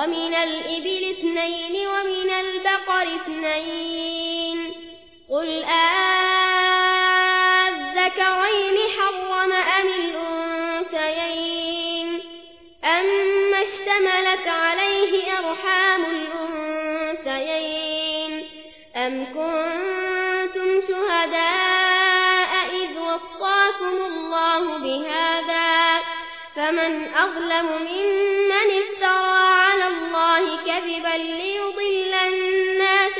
ومن الإبل اثنين ومن البقر اثنين. قل آذكرين حرم أم الأنثيين؟ أما اشتملت عليه أرحام الأنثيين. أم كنتم شهداء إذ وصاكم الله بهذا؟ فمن أظلم ممن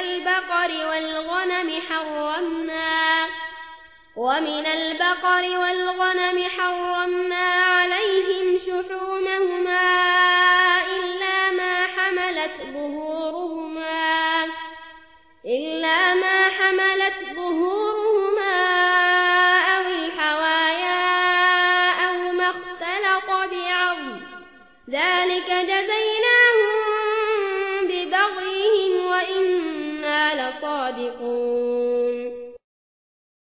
البقر والغنم حرمنا ومن البقر والغنم حرمنا عليهم شحومهما إلا ما حملت ظهورهما إلا ما حملت ظهورهما أو الحوايا أو ما اختلط بعظم. ذلك جزينا صادقون.